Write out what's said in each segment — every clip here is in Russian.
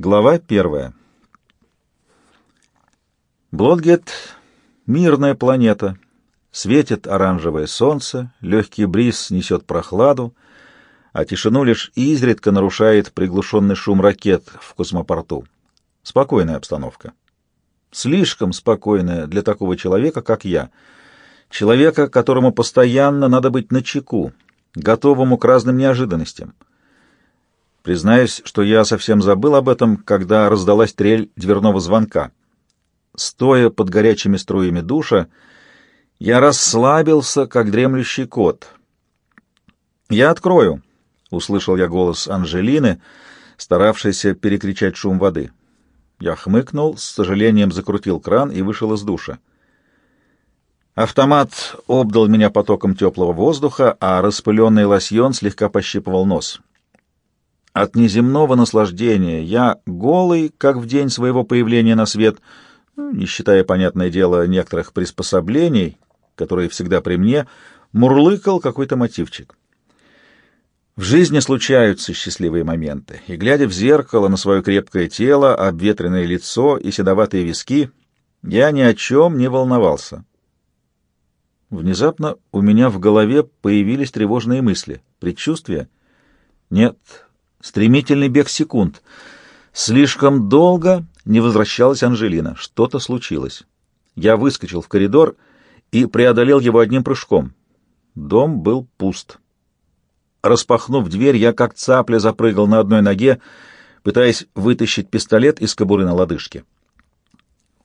Глава первая. Блодгет — мирная планета. Светит оранжевое солнце, легкий бриз несет прохладу, а тишину лишь изредка нарушает приглушенный шум ракет в космопорту. Спокойная обстановка. Слишком спокойная для такого человека, как я. Человека, которому постоянно надо быть начеку, готовому к разным неожиданностям. Признаюсь, что я совсем забыл об этом, когда раздалась трель дверного звонка. Стоя под горячими струями душа, я расслабился, как дремлющий кот. «Я открою», — услышал я голос Анжелины, старавшейся перекричать шум воды. Я хмыкнул, с сожалением закрутил кран и вышел из душа. Автомат обдал меня потоком теплого воздуха, а распыленный лосьон слегка пощипывал нос. От неземного наслаждения я голый, как в день своего появления на свет, ну, не считая, понятное дело, некоторых приспособлений, которые всегда при мне, мурлыкал какой-то мотивчик. В жизни случаются счастливые моменты, и, глядя в зеркало на свое крепкое тело, обветренное лицо и седоватые виски, я ни о чем не волновался. Внезапно у меня в голове появились тревожные мысли. Предчувствия? Нет. Стремительный бег секунд. Слишком долго не возвращалась Анжелина. Что-то случилось. Я выскочил в коридор и преодолел его одним прыжком. Дом был пуст. Распахнув дверь, я как цапля запрыгал на одной ноге, пытаясь вытащить пистолет из кобуры на лодыжке.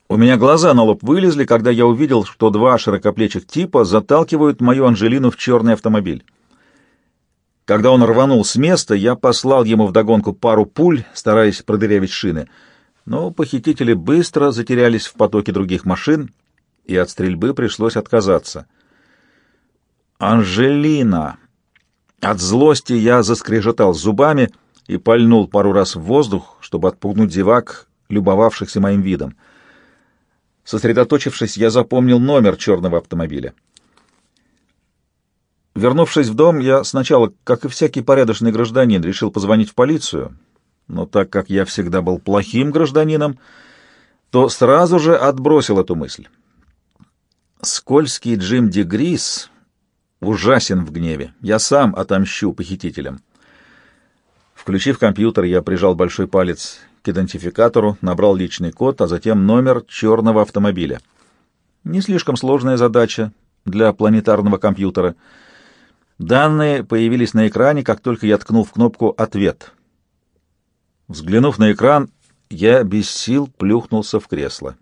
У меня глаза на лоб вылезли, когда я увидел, что два широкоплечих типа заталкивают мою Анжелину в черный автомобиль. Когда он рванул с места, я послал ему вдогонку пару пуль, стараясь продырявить шины, но похитители быстро затерялись в потоке других машин, и от стрельбы пришлось отказаться. «Анжелина!» От злости я заскрежетал зубами и пальнул пару раз в воздух, чтобы отпугнуть зевак, любовавшихся моим видом. Сосредоточившись, я запомнил номер черного автомобиля. Вернувшись в дом, я сначала, как и всякий порядочный гражданин, решил позвонить в полицию, но так как я всегда был плохим гражданином, то сразу же отбросил эту мысль. Скользкий Джим Дегрис ужасен в гневе. Я сам отомщу похитителям. Включив компьютер, я прижал большой палец к идентификатору, набрал личный код, а затем номер черного автомобиля. Не слишком сложная задача для планетарного компьютера. Данные появились на экране, как только я ткнул в кнопку «Ответ». Взглянув на экран, я без сил плюхнулся в кресло.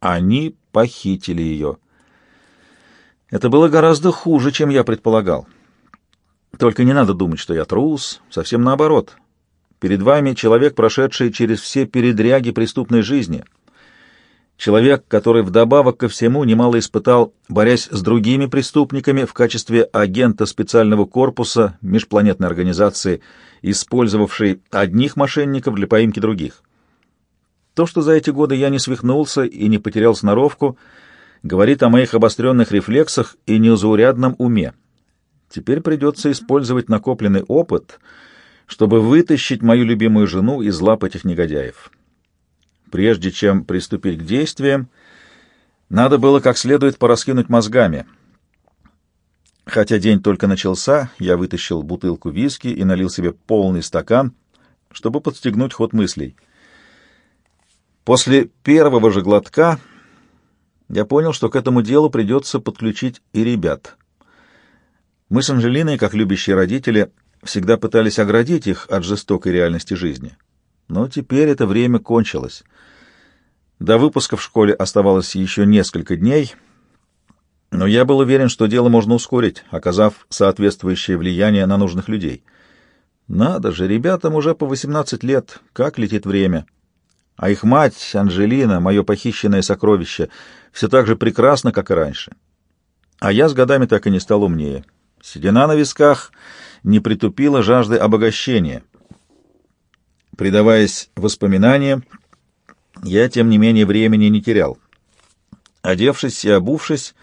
Они похитили ее. Это было гораздо хуже, чем я предполагал. Только не надо думать, что я трус, совсем наоборот. Перед вами человек, прошедший через все передряги преступной жизни. Человек, который вдобавок ко всему немало испытал, борясь с другими преступниками в качестве агента специального корпуса межпланетной организации, использовавшей одних мошенников для поимки других. То, что за эти годы я не свихнулся и не потерял сноровку — говорит о моих обостренных рефлексах и незаурядном уме. Теперь придется использовать накопленный опыт, чтобы вытащить мою любимую жену из лап этих негодяев. Прежде чем приступить к действиям, надо было как следует пораскинуть мозгами. Хотя день только начался, я вытащил бутылку виски и налил себе полный стакан, чтобы подстегнуть ход мыслей. После первого же глотка я понял, что к этому делу придется подключить и ребят. Мы с Анжелиной, как любящие родители, всегда пытались оградить их от жестокой реальности жизни. Но теперь это время кончилось. До выпуска в школе оставалось еще несколько дней, но я был уверен, что дело можно ускорить, оказав соответствующее влияние на нужных людей. Надо же, ребятам уже по 18 лет, как летит время а их мать, Анжелина, мое похищенное сокровище, все так же прекрасно, как и раньше. А я с годами так и не стал умнее. Седина на висках не притупила жажды обогащения. Предаваясь воспоминаниям, я, тем не менее, времени не терял. Одевшись и обувшись,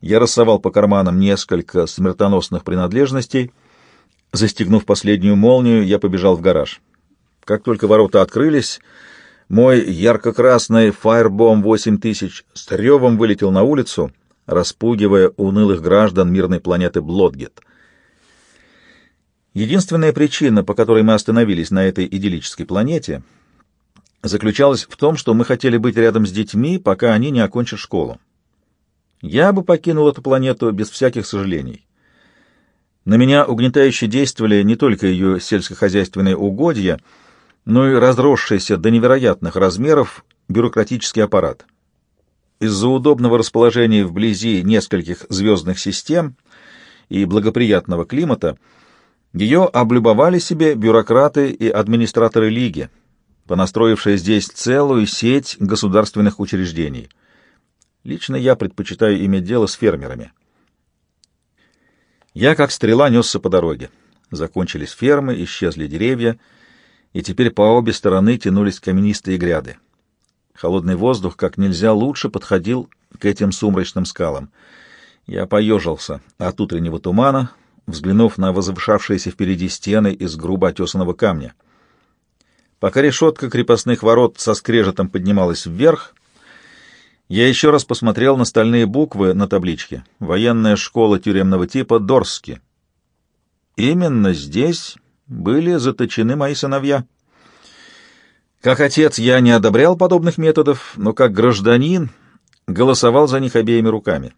я рассовал по карманам несколько смертоносных принадлежностей. Застегнув последнюю молнию, я побежал в гараж. Как только ворота открылись, мой ярко-красный Firebomb 8000 с ревом вылетел на улицу, распугивая унылых граждан мирной планеты Блодгет. Единственная причина, по которой мы остановились на этой идиллической планете, заключалась в том, что мы хотели быть рядом с детьми, пока они не окончат школу. Я бы покинул эту планету без всяких сожалений. На меня угнетающе действовали не только ее сельскохозяйственные угодья, но и разросшийся до невероятных размеров бюрократический аппарат. Из-за удобного расположения вблизи нескольких звездных систем и благоприятного климата ее облюбовали себе бюрократы и администраторы Лиги, понастроившие здесь целую сеть государственных учреждений. Лично я предпочитаю иметь дело с фермерами. Я, как стрела, несся по дороге. Закончились фермы, исчезли деревья, и теперь по обе стороны тянулись каменистые гряды. Холодный воздух как нельзя лучше подходил к этим сумрачным скалам. Я поежился от утреннего тумана, взглянув на возвышавшиеся впереди стены из грубо отесанного камня. Пока решетка крепостных ворот со скрежетом поднималась вверх, я еще раз посмотрел на стальные буквы на табличке. Военная школа тюремного типа Дорски. Именно здесь были заточены мои сыновья. Как отец я не одобрял подобных методов, но как гражданин голосовал за них обеими руками.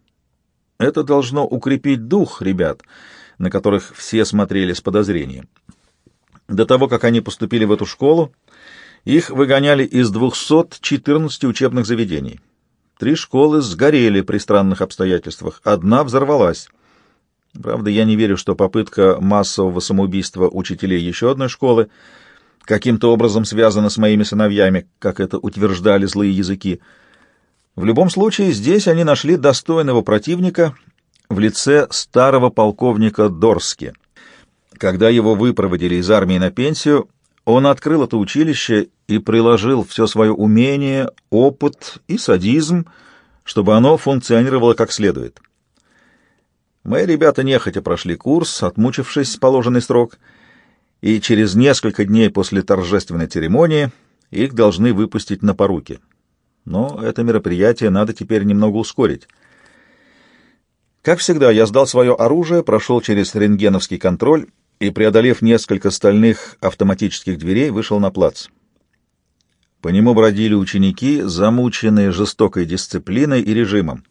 Это должно укрепить дух ребят, на которых все смотрели с подозрением. До того, как они поступили в эту школу, их выгоняли из 214 учебных заведений. Три школы сгорели при странных обстоятельствах, одна взорвалась. Правда, я не верю, что попытка массового самоубийства учителей еще одной школы каким-то образом связана с моими сыновьями, как это утверждали злые языки. В любом случае, здесь они нашли достойного противника в лице старого полковника Дорски. Когда его выпроводили из армии на пенсию, он открыл это училище и приложил все свое умение, опыт и садизм, чтобы оно функционировало как следует. Мои ребята нехотя прошли курс, отмучившись положенный срок, и через несколько дней после торжественной церемонии их должны выпустить на поруки. Но это мероприятие надо теперь немного ускорить. Как всегда, я сдал свое оружие, прошел через рентгеновский контроль и, преодолев несколько стальных автоматических дверей, вышел на плац. По нему бродили ученики, замученные жестокой дисциплиной и режимом.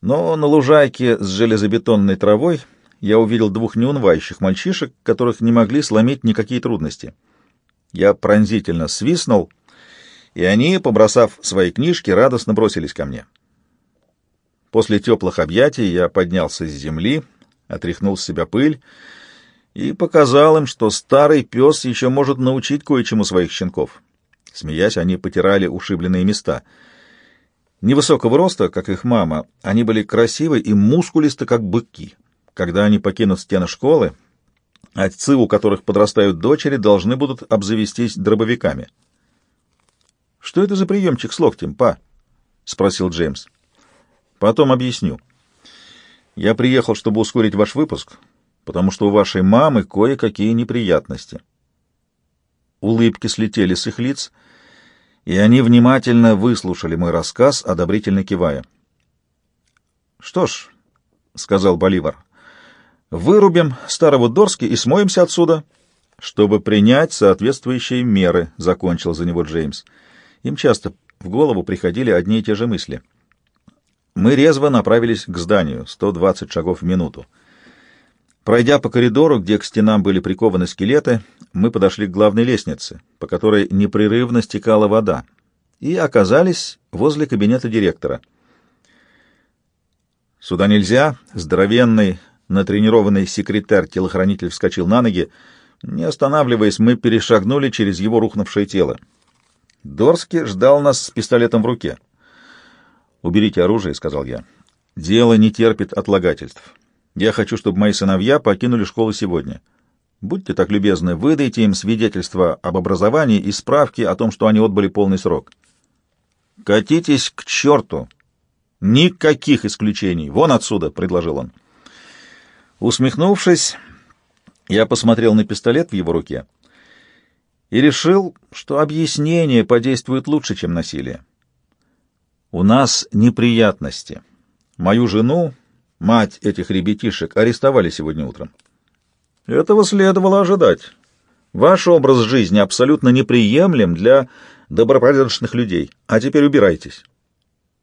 Но на лужайке с железобетонной травой я увидел двух неунывающих мальчишек, которых не могли сломить никакие трудности. Я пронзительно свистнул, и они, побросав свои книжки, радостно бросились ко мне. После теплых объятий я поднялся с земли, отряхнул с себя пыль и показал им, что старый пес еще может научить кое-чему своих щенков. Смеясь, они потирали ушибленные места. Невысокого роста, как их мама, они были красивы и мускулисты, как быки. Когда они покинут стены школы, отцы, у которых подрастают дочери, должны будут обзавестись дробовиками. — Что это за приемчик с локтем, па? — спросил Джеймс. — Потом объясню. Я приехал, чтобы ускорить ваш выпуск, потому что у вашей мамы кое-какие неприятности. Улыбки слетели с их лиц, и они внимательно выслушали мой рассказ, одобрительно кивая. «Что ж», — сказал Боливар, — «вырубим старого Дорски и смоемся отсюда, чтобы принять соответствующие меры», — закончил за него Джеймс. Им часто в голову приходили одни и те же мысли. Мы резво направились к зданию, 120 шагов в минуту. Пройдя по коридору, где к стенам были прикованы скелеты, мы подошли к главной лестнице, по которой непрерывно стекала вода, и оказались возле кабинета директора. «Сюда нельзя!» — здоровенный, натренированный секретарь-телохранитель вскочил на ноги. Не останавливаясь, мы перешагнули через его рухнувшее тело. Дорски ждал нас с пистолетом в руке. «Уберите оружие», — сказал я. «Дело не терпит отлагательств». Я хочу, чтобы мои сыновья покинули школу сегодня. Будьте так любезны, выдайте им свидетельство об образовании и справки о том, что они отбыли полный срок. Катитесь к черту! Никаких исключений! Вон отсюда, — предложил он. Усмехнувшись, я посмотрел на пистолет в его руке и решил, что объяснение подействует лучше, чем насилие. У нас неприятности. Мою жену, мать этих ребятишек, арестовали сегодня утром. Этого следовало ожидать. Ваш образ жизни абсолютно неприемлем для добропорядочных людей. А теперь убирайтесь.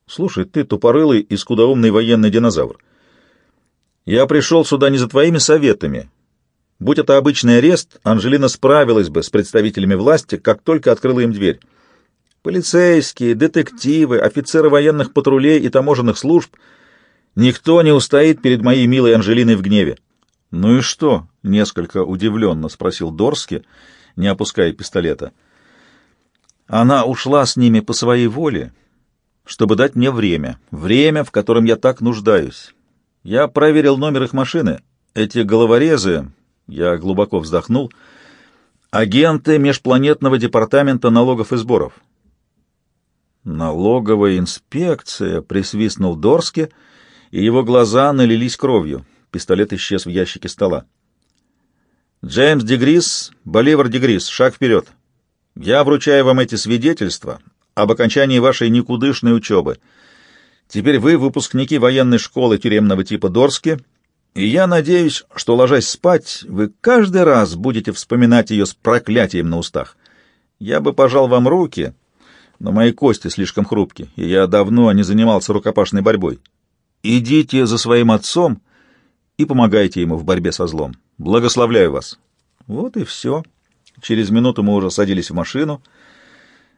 Слушай, ты тупорылый и скудоумный военный динозавр. Я пришел сюда не за твоими советами. Будь это обычный арест, Анжелина справилась бы с представителями власти, как только открыла им дверь. Полицейские, детективы, офицеры военных патрулей и таможенных служб — никто не устоит перед моей милой Анжелиной в гневе. — Ну и что? — несколько удивленно спросил Дорски, не опуская пистолета. Она ушла с ними по своей воле, чтобы дать мне время, время, в котором я так нуждаюсь. Я проверил номер их машины. Эти головорезы, я глубоко вздохнул, агенты межпланетного департамента налогов и сборов. Налоговая инспекция, присвистнул Дорски, и его глаза налились кровью. Пистолет исчез в ящике стола. «Джеймс Дегрис, Боливар Дегрис, шаг вперед. Я вручаю вам эти свидетельства об окончании вашей никудышной учебы. Теперь вы выпускники военной школы тюремного типа Дорски, и я надеюсь, что, ложась спать, вы каждый раз будете вспоминать ее с проклятием на устах. Я бы пожал вам руки, но мои кости слишком хрупки, и я давно не занимался рукопашной борьбой. Идите за своим отцом и помогайте ему в борьбе со злом. Благословляю вас. Вот и все. Через минуту мы уже садились в машину.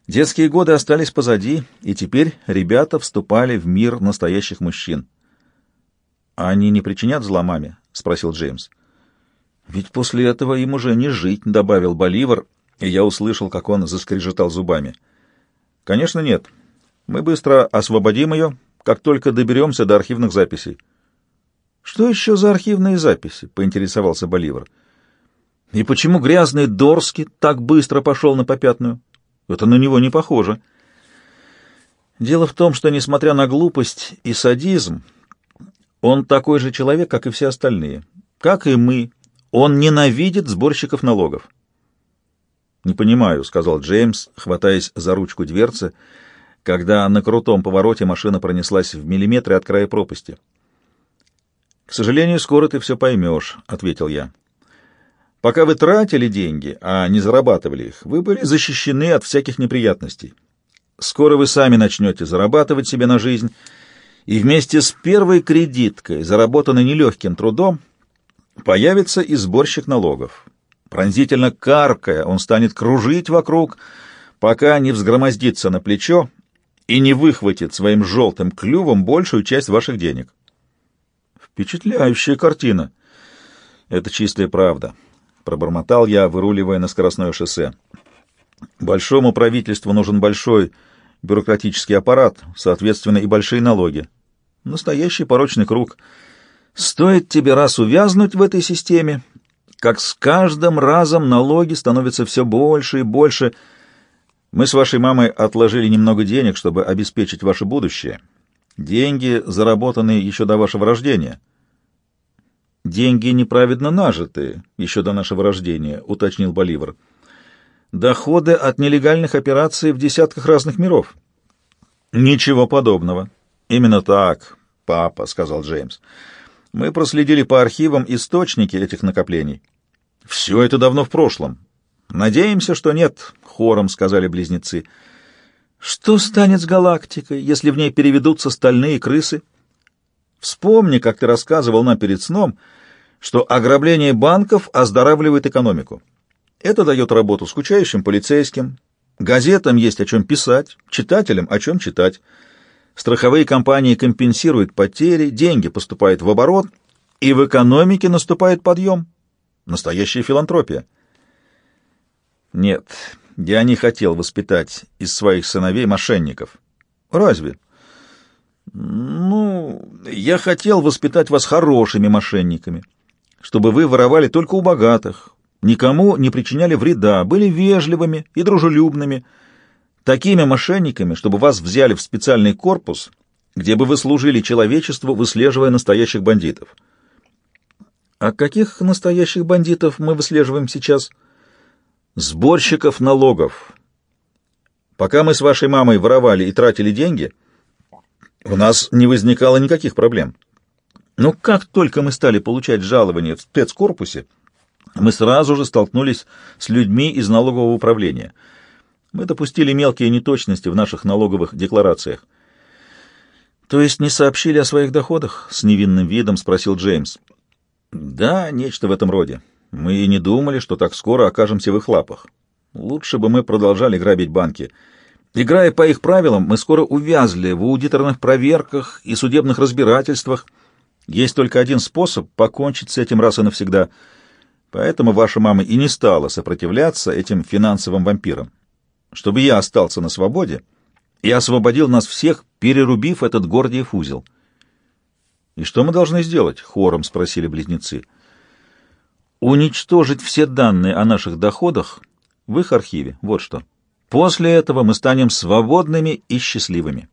Детские годы остались позади, и теперь ребята вступали в мир настоящих мужчин. «А они не причинят зла маме?» — спросил Джеймс. «Ведь после этого им уже не жить», — добавил Боливар, и я услышал, как он заскрежетал зубами. «Конечно, нет. Мы быстро освободим ее, как только доберемся до архивных записей. «Что еще за архивные записи?» — поинтересовался Боливар. «И почему грязный Дорски так быстро пошел на попятную? Это на него не похоже». Дело в том, что, несмотря на глупость и садизм, он такой же человек, как и все остальные. Как и мы, он ненавидит сборщиков налогов. «Не понимаю», — сказал Джеймс, хватаясь за ручку дверцы, когда на крутом повороте машина пронеслась в миллиметры от края пропасти. «К сожалению, скоро ты все поймешь», — ответил я. «Пока вы тратили деньги, а не зарабатывали их, вы были защищены от всяких неприятностей. Скоро вы сами начнете зарабатывать себе на жизнь, и вместе с первой кредиткой, заработанной нелегким трудом, появится и сборщик налогов. Пронзительно каркая, он станет кружить вокруг, пока не взгромоздится на плечо и не выхватит своим желтым клювом большую часть ваших денег. Впечатляющая картина. Это чистая правда. Пробормотал я, выруливая на скоростное шоссе. Большому правительству нужен большой бюрократический аппарат, соответственно, и большие налоги. Настоящий порочный круг. Стоит тебе раз увязнуть в этой системе, как с каждым разом налоги становятся все больше и больше. Мы с вашей мамой отложили немного денег, чтобы обеспечить ваше будущее. Деньги, заработанные еще до вашего рождения. Деньги неправедно нажитые еще до нашего рождения, уточнил Боливар. Доходы от нелегальных операций в десятках разных миров. Ничего подобного. Именно так, папа, сказал Джеймс. Мы проследили по архивам источники этих накоплений. Все это давно в прошлом. Надеемся, что нет, хором сказали близнецы. Что станет с галактикой, если в ней переведутся стальные крысы? Вспомни, как ты рассказывал нам перед сном, что ограбление банков оздоравливает экономику. Это дает работу скучающим полицейским, газетам есть о чем писать, читателям о чем читать. Страховые компании компенсируют потери, деньги поступают в оборот, и в экономике наступает подъем. Настоящая филантропия. Нет, я не хотел воспитать из своих сыновей мошенников. Разве? Ну, я хотел воспитать вас хорошими мошенниками, чтобы вы воровали только у богатых, никому не причиняли вреда, были вежливыми и дружелюбными, такими мошенниками, чтобы вас взяли в специальный корпус, где бы вы служили человечеству, выслеживая настоящих бандитов. А каких настоящих бандитов мы выслеживаем сейчас? Сборщиков налогов. Пока мы с вашей мамой воровали и тратили деньги, у нас не возникало никаких проблем. Но как только мы стали получать жалования в спецкорпусе, мы сразу же столкнулись с людьми из налогового управления. Мы допустили мелкие неточности в наших налоговых декларациях. «То есть не сообщили о своих доходах?» — с невинным видом спросил Джеймс. «Да, нечто в этом роде. Мы и не думали, что так скоро окажемся в их лапах. Лучше бы мы продолжали грабить банки. Играя по их правилам, мы скоро увязли в аудиторных проверках и судебных разбирательствах. Есть только один способ покончить с этим раз и навсегда. Поэтому ваша мама и не стала сопротивляться этим финансовым вампирам. Чтобы я остался на свободе и освободил нас всех, перерубив этот Гордиев узел. «И что мы должны сделать?» — хором спросили близнецы. «Уничтожить все данные о наших доходах в их архиве. Вот что. После этого мы станем свободными и счастливыми».